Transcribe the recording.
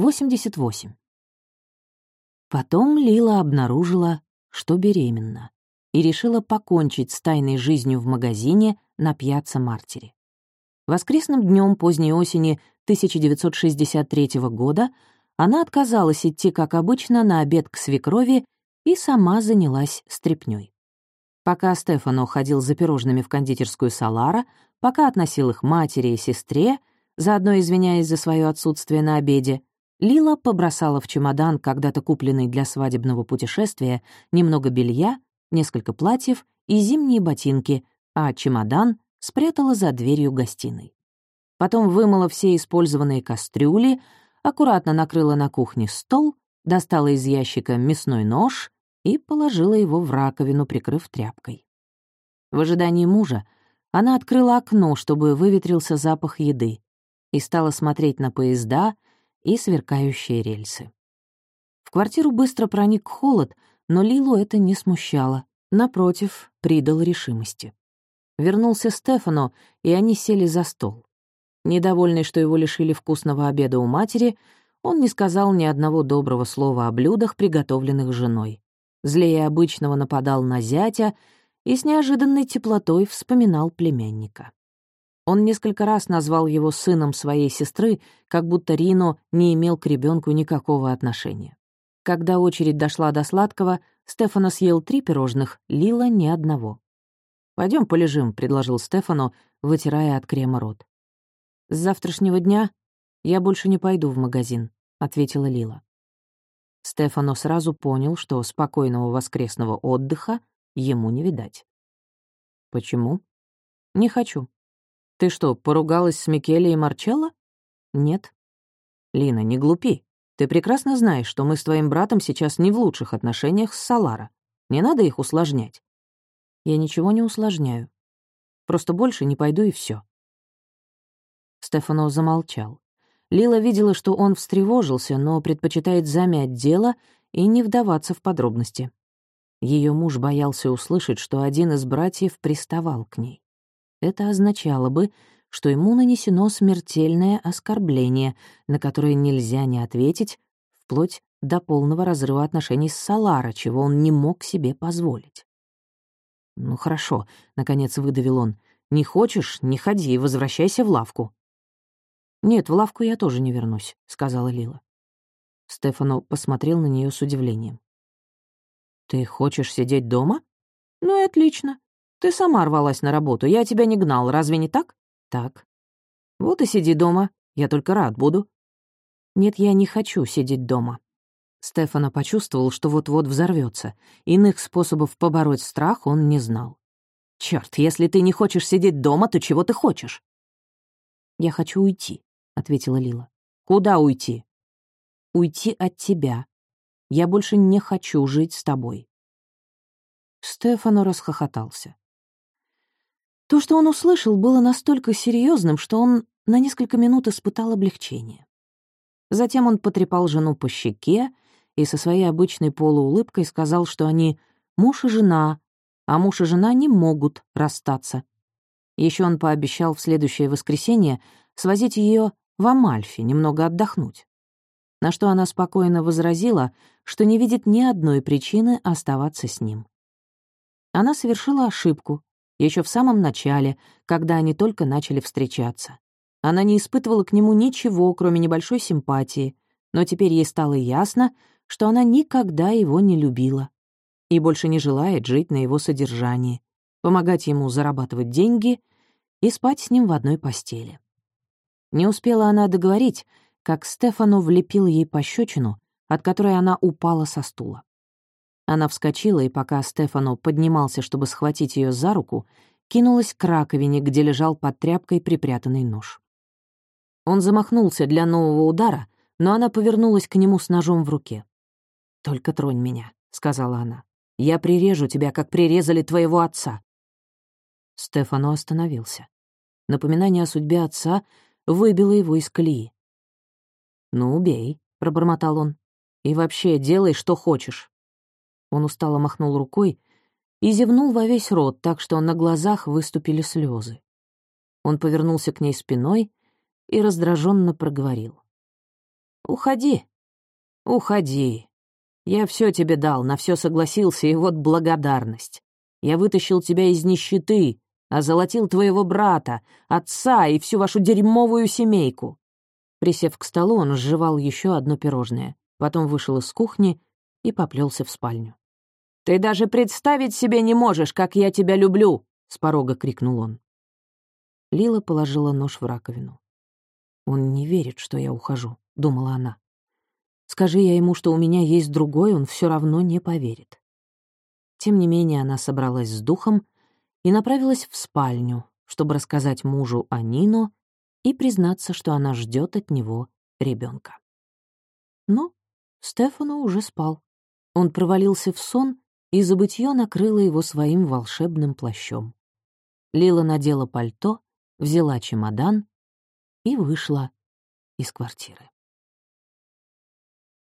88. Потом Лила обнаружила, что беременна, и решила покончить с тайной жизнью в магазине на пьяцца Мартире. Воскресным днем поздней осени 1963 года она отказалась идти, как обычно, на обед к свекрови и сама занялась стряпнёй. Пока Стефано ходил за пирожными в кондитерскую Салара, пока относил их матери и сестре, заодно извиняясь за свое отсутствие на обеде, Лила побросала в чемодан, когда-то купленный для свадебного путешествия, немного белья, несколько платьев и зимние ботинки, а чемодан спрятала за дверью гостиной. Потом вымыла все использованные кастрюли, аккуратно накрыла на кухне стол, достала из ящика мясной нож и положила его в раковину, прикрыв тряпкой. В ожидании мужа она открыла окно, чтобы выветрился запах еды, и стала смотреть на поезда — и сверкающие рельсы. В квартиру быстро проник холод, но Лилу это не смущало. Напротив, придал решимости. Вернулся Стефано, и они сели за стол. Недовольный, что его лишили вкусного обеда у матери, он не сказал ни одного доброго слова о блюдах, приготовленных женой. Злее обычного нападал на зятя и с неожиданной теплотой вспоминал племянника. Он несколько раз назвал его сыном своей сестры, как будто Рино не имел к ребенку никакого отношения. Когда очередь дошла до сладкого, Стефано съел три пирожных, Лила — ни одного. Пойдем полежим», — предложил Стефано, вытирая от крема рот. «С завтрашнего дня я больше не пойду в магазин», — ответила Лила. Стефано сразу понял, что спокойного воскресного отдыха ему не видать. «Почему?» «Не хочу. Ты что, поругалась с Микеле и Марчелло? Нет. Лина, не глупи. Ты прекрасно знаешь, что мы с твоим братом сейчас не в лучших отношениях с Салара. Не надо их усложнять. Я ничего не усложняю. Просто больше не пойду и все. Стефано замолчал. Лила видела, что он встревожился, но предпочитает замять дело и не вдаваться в подробности. Ее муж боялся услышать, что один из братьев приставал к ней. Это означало бы, что ему нанесено смертельное оскорбление, на которое нельзя не ответить, вплоть до полного разрыва отношений с Салара, чего он не мог себе позволить. «Ну хорошо», — наконец выдавил он, — «не хочешь — не ходи, возвращайся в лавку». «Нет, в лавку я тоже не вернусь», — сказала Лила. Стефано посмотрел на нее с удивлением. «Ты хочешь сидеть дома? Ну и отлично. Ты сама рвалась на работу, я тебя не гнал, разве не так? Так. Вот и сиди дома, я только рад буду. Нет, я не хочу сидеть дома. Стефана почувствовал, что вот-вот взорвется. Иных способов побороть страх он не знал. Черт, если ты не хочешь сидеть дома, то чего ты хочешь? Я хочу уйти, ответила Лила. Куда уйти? Уйти от тебя. Я больше не хочу жить с тобой. Стефано расхохотался. То, что он услышал, было настолько серьезным, что он на несколько минут испытал облегчение. Затем он потрепал жену по щеке и со своей обычной полуулыбкой сказал, что они муж и жена, а муж и жена не могут расстаться. Еще он пообещал в следующее воскресенье свозить ее в Амальфи, немного отдохнуть. На что она спокойно возразила, что не видит ни одной причины оставаться с ним. Она совершила ошибку, еще в самом начале, когда они только начали встречаться. Она не испытывала к нему ничего, кроме небольшой симпатии, но теперь ей стало ясно, что она никогда его не любила и больше не желает жить на его содержании, помогать ему зарабатывать деньги и спать с ним в одной постели. Не успела она договорить, как Стефано влепил ей пощечину, от которой она упала со стула. Она вскочила, и пока Стефано поднимался, чтобы схватить ее за руку, кинулась к раковине, где лежал под тряпкой припрятанный нож. Он замахнулся для нового удара, но она повернулась к нему с ножом в руке. «Только тронь меня», — сказала она. «Я прирежу тебя, как прирезали твоего отца». Стефано остановился. Напоминание о судьбе отца выбило его из колеи. «Ну, убей», — пробормотал он. «И вообще делай, что хочешь». Он устало махнул рукой и зевнул во весь рот, так что на глазах выступили слезы. Он повернулся к ней спиной и раздраженно проговорил. Уходи. Уходи. Я все тебе дал, на все согласился, и вот благодарность. Я вытащил тебя из нищеты, озолотил твоего брата, отца и всю вашу дерьмовую семейку. Присев к столу, он сживал еще одно пирожное, потом вышел из кухни и поплелся в спальню. «Ты даже представить себе не можешь, как я тебя люблю!» — с порога крикнул он. Лила положила нож в раковину. «Он не верит, что я ухожу», — думала она. «Скажи я ему, что у меня есть другой, он все равно не поверит». Тем не менее она собралась с духом и направилась в спальню, чтобы рассказать мужу о Нино и признаться, что она ждет от него ребенка. Но Стефано уже спал. Он провалился в сон, и забытье накрыло его своим волшебным плащом. Лила надела пальто, взяла чемодан и вышла из квартиры.